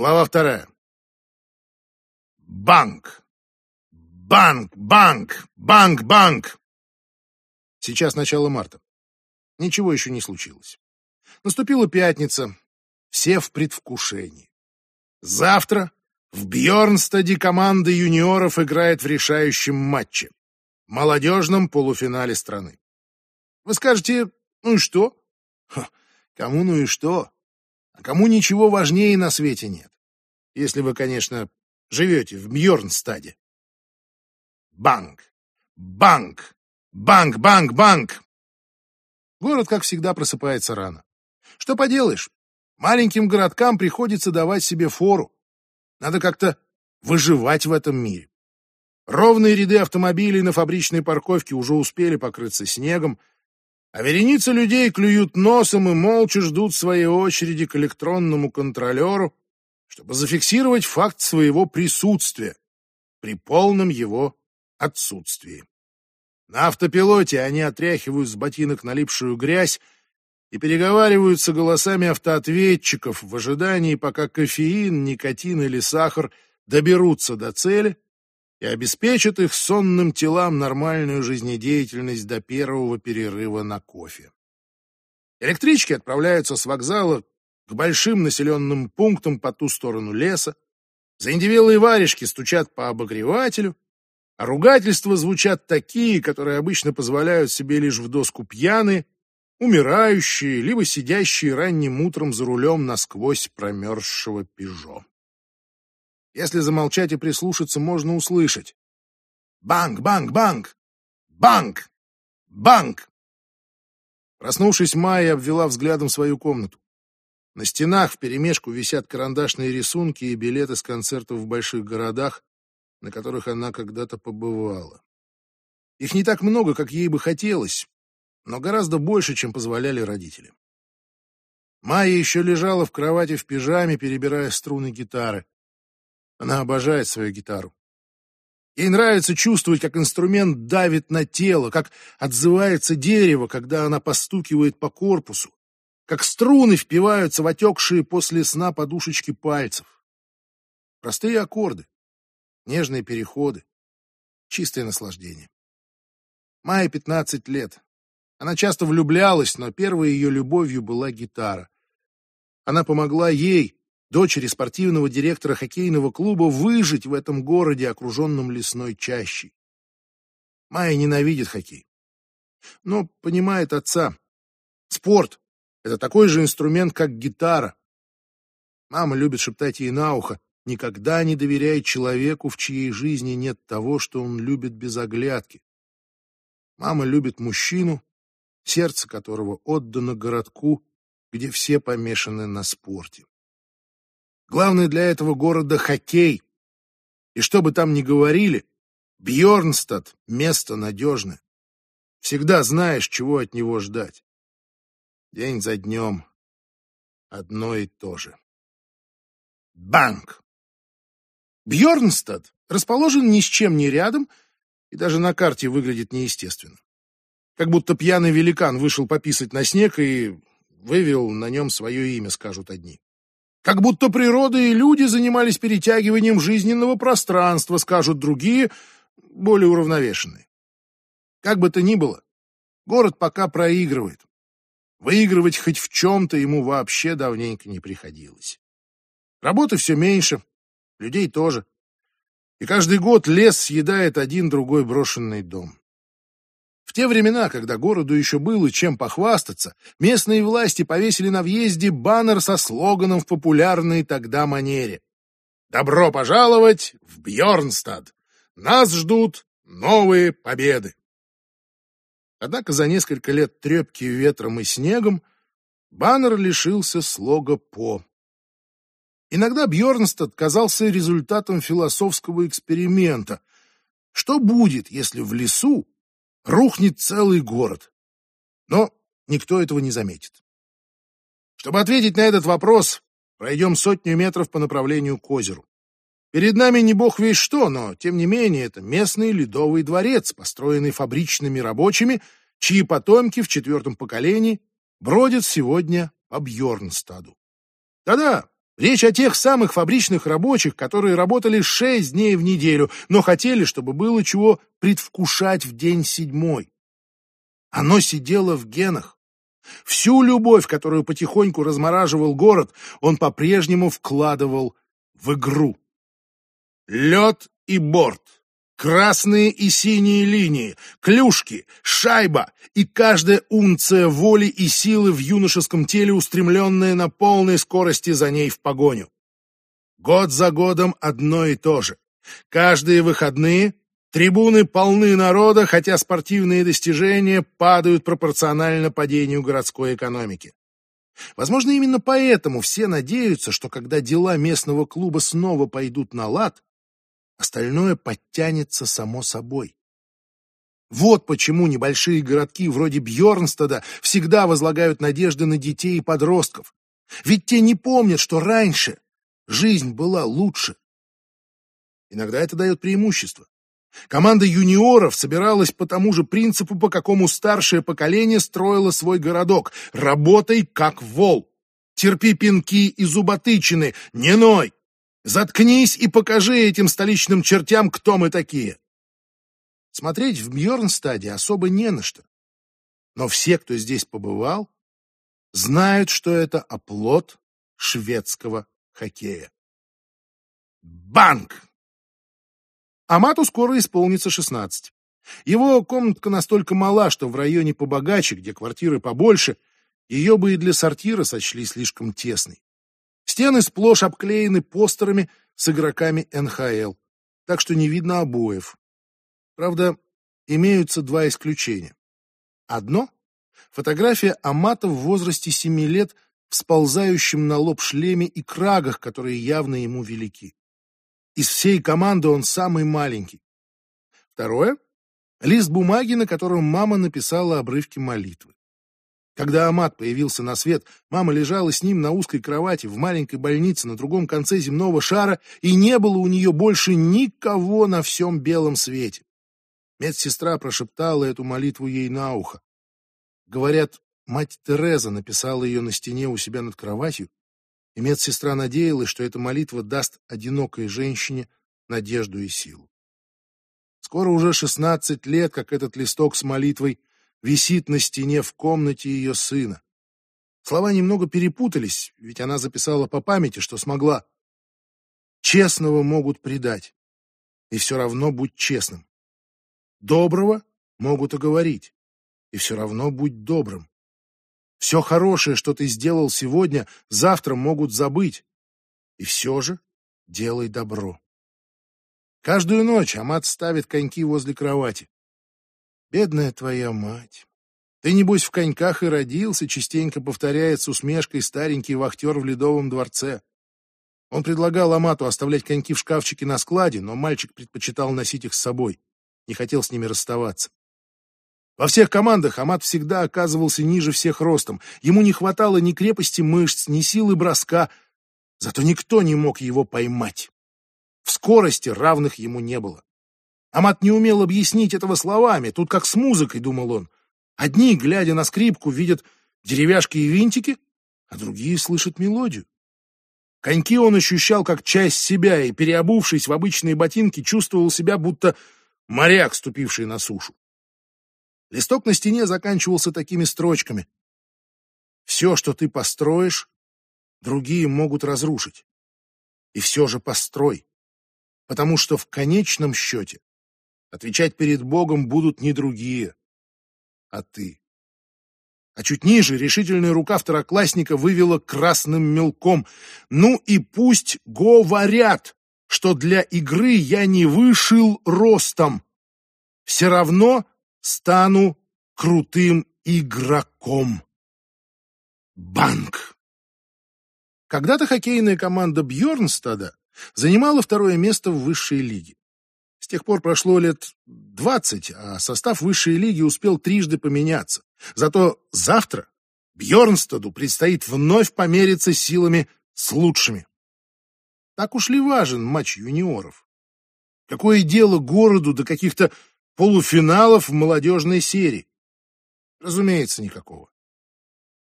Глава вторая. Банк. Банк, банк, банк, банк. Сейчас начало марта. Ничего еще не случилось. Наступила пятница. Все в предвкушении. Завтра в Бьорнстаде команда юниоров играет в решающем матче. Молодежном полуфинале страны. Вы скажете, ну и что? Ха, кому ну и что? А кому ничего важнее на свете нет. Если вы, конечно, живете в Бьорнстаде. Банк! Банк! Банк, банк, банк! Город, как всегда, просыпается рано. Что поделаешь, маленьким городкам приходится давать себе фору. Надо как-то выживать в этом мире. Ровные ряды автомобилей на фабричной парковке уже успели покрыться снегом, а вереницы людей клюют носом и молча ждут своей очереди к электронному контролеру, чтобы зафиксировать факт своего присутствия при полном его отсутствии. На автопилоте они отряхивают с ботинок налипшую грязь и переговариваются голосами автоответчиков в ожидании, пока кофеин, никотин или сахар доберутся до цели и обеспечат их сонным телам нормальную жизнедеятельность до первого перерыва на кофе. Электрички отправляются с вокзала к большим населенным пунктам по ту сторону леса, заиндевелые варежки стучат по обогревателю, а ругательства звучат такие, которые обычно позволяют себе лишь в доску пьяные, умирающие, либо сидящие ранним утром за рулем насквозь промерзшего пижо. Если замолчать и прислушаться, можно услышать. Банк, банк, банк! Банк! Банк! Проснувшись, Майя обвела взглядом свою комнату. На стенах вперемешку висят карандашные рисунки и билеты с концертов в больших городах, на которых она когда-то побывала. Их не так много, как ей бы хотелось, но гораздо больше, чем позволяли родители. Майя еще лежала в кровати в пижаме, перебирая струны гитары. Она обожает свою гитару. Ей нравится чувствовать, как инструмент давит на тело, как отзывается дерево, когда она постукивает по корпусу, как струны впиваются в отекшие после сна подушечки пальцев. Простые аккорды, нежные переходы, чистое наслаждение. Майе 15 лет. Она часто влюблялась, но первой ее любовью была гитара. Она помогла ей, дочери спортивного директора хоккейного клуба, выжить в этом городе, окруженном лесной чащей. Майя ненавидит хоккей, но понимает отца. Спорт — это такой же инструмент, как гитара. Мама любит шептать ей на ухо, никогда не доверяй человеку, в чьей жизни нет того, что он любит без оглядки. Мама любит мужчину, сердце которого отдано городку, где все помешаны на спорте. Главное для этого города — хоккей. И что бы там ни говорили, Бьорнстад — место надежное. Всегда знаешь, чего от него ждать. День за днем одно и то же. Банк! Бьорнстад расположен ни с чем не рядом и даже на карте выглядит неестественно. Как будто пьяный великан вышел пописать на снег и вывел на нем свое имя, скажут одни. Как будто природа и люди занимались перетягиванием жизненного пространства, скажут другие, более уравновешенные. Как бы то ни было, город пока проигрывает. Выигрывать хоть в чем-то ему вообще давненько не приходилось. Работы все меньше, людей тоже. И каждый год лес съедает один-другой брошенный дом. В те времена, когда городу еще было чем похвастаться, местные власти повесили на въезде баннер со слоганом в популярной тогда манере. «Добро пожаловать в Бьорнстад! Нас ждут новые победы!» Однако за несколько лет трепки ветром и снегом баннер лишился слога «по». Иногда Бьорнстад казался результатом философского эксперимента. Что будет, если в лесу рухнет целый город. Но никто этого не заметит. Чтобы ответить на этот вопрос, пройдем сотню метров по направлению к озеру. Перед нами не бог весь что, но, тем не менее, это местный ледовый дворец, построенный фабричными рабочими, чьи потомки в четвертом поколении бродят сегодня по Бьорнстаду. Да-да, Речь о тех самых фабричных рабочих, которые работали шесть дней в неделю, но хотели, чтобы было чего предвкушать в день седьмой. Оно сидело в генах. Всю любовь, которую потихоньку размораживал город, он по-прежнему вкладывал в игру. Лед и борт, красные и синие линии, клюшки, шайба и каждая унция воли и силы в юношеском теле, устремленная на полной скорости за ней в погоню. Год за годом одно и то же. Каждые выходные трибуны полны народа, хотя спортивные достижения падают пропорционально падению городской экономики. Возможно, именно поэтому все надеются, что когда дела местного клуба снова пойдут на лад, остальное подтянется само собой. Вот почему небольшие городки вроде Бьорнстада всегда возлагают надежды на детей и подростков. Ведь те не помнят, что раньше жизнь была лучше. Иногда это дает преимущество. Команда юниоров собиралась по тому же принципу, по какому старшее поколение строило свой городок. Работай как вол. Терпи пинки и зуботычины, не ной. Заткнись и покажи этим столичным чертям, кто мы такие. Смотреть в Мьорнстаде особо не на что. Но все, кто здесь побывал, знают, что это оплот шведского хоккея. Банк! Амату скоро исполнится 16. Его комнатка настолько мала, что в районе побогаче, где квартиры побольше, ее бы и для сортира сочли слишком тесной. Стены сплошь обклеены постерами с игроками НХЛ, так что не видно обоев. Правда, имеются два исключения. Одно — фотография Амата в возрасте 7 лет в сползающем на лоб шлеме и крагах, которые явно ему велики. Из всей команды он самый маленький. Второе — лист бумаги, на котором мама написала обрывки молитвы. Когда Амат появился на свет, мама лежала с ним на узкой кровати в маленькой больнице на другом конце земного шара, и не было у нее больше никого на всем белом свете. Медсестра прошептала эту молитву ей на ухо. Говорят, мать Тереза написала ее на стене у себя над кроватью, и медсестра надеялась, что эта молитва даст одинокой женщине надежду и силу. Скоро уже шестнадцать лет, как этот листок с молитвой висит на стене в комнате ее сына. Слова немного перепутались, ведь она записала по памяти, что смогла. Честного могут предать, и все равно будь честным. Доброго могут оговорить, и все равно будь добрым. Все хорошее, что ты сделал сегодня, завтра могут забыть. И все же делай добро. Каждую ночь Амат ставит коньки возле кровати. Бедная твоя мать. Ты, небось, в коньках и родился, частенько повторяет с усмешкой старенький вахтер в Ледовом дворце. Он предлагал Амату оставлять коньки в шкафчике на складе, но мальчик предпочитал носить их с собой, не хотел с ними расставаться. Во всех командах Амат всегда оказывался ниже всех ростом. Ему не хватало ни крепости мышц, ни силы броска. Зато никто не мог его поймать. В скорости равных ему не было. Амат не умел объяснить этого словами. Тут как с музыкой, думал он. Одни, глядя на скрипку, видят деревяшки и винтики, а другие слышат мелодию. Коньки он ощущал как часть себя и, переобувшись в обычные ботинки, чувствовал себя будто моряк, ступивший на сушу. Листок на стене заканчивался такими строчками. «Все, что ты построишь, другие могут разрушить. И все же построй, потому что в конечном счете отвечать перед Богом будут не другие, а ты». А чуть ниже решительная рука второклассника вывела красным мелком. «Ну и пусть говорят, что для игры я не вышел ростом. Все равно стану крутым игроком. Банк. Когда-то хоккейная команда Бьорнстада занимала второе место в высшей лиге. Тех пор прошло лет двадцать, а состав высшей лиги успел трижды поменяться. Зато завтра Бьорнстаду предстоит вновь помериться силами с лучшими. Так уж ли важен матч юниоров? Какое дело городу до каких-то полуфиналов в молодежной серии? Разумеется, никакого.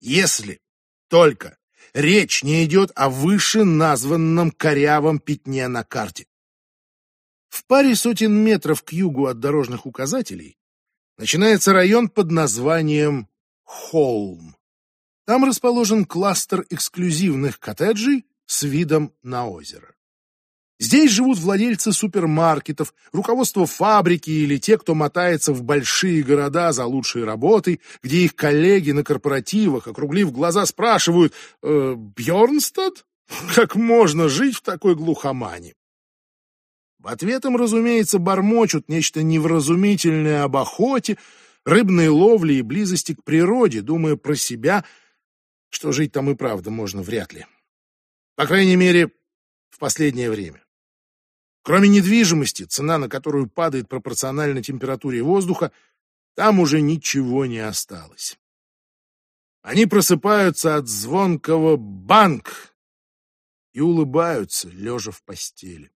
Если только Речь не идет о вышеназванном корявом пятне на карте. В паре сотен метров к югу от дорожных указателей начинается район под названием Холм. Там расположен кластер эксклюзивных коттеджей с видом на озеро. Здесь живут владельцы супермаркетов, руководство фабрики или те, кто мотается в большие города за лучшей работой, где их коллеги на корпоративах, округлив глаза, спрашивают э, «Бьернстад? Как можно жить в такой глухомане?» В ответ им, разумеется, бормочут нечто невразумительное об охоте, рыбной ловле и близости к природе, думая про себя, что жить там и правда можно вряд ли. По крайней мере, в последнее время. Кроме недвижимости, цена на которую падает пропорционально температуре воздуха, там уже ничего не осталось. Они просыпаются от звонкого «банк» и улыбаются, лежа в постели.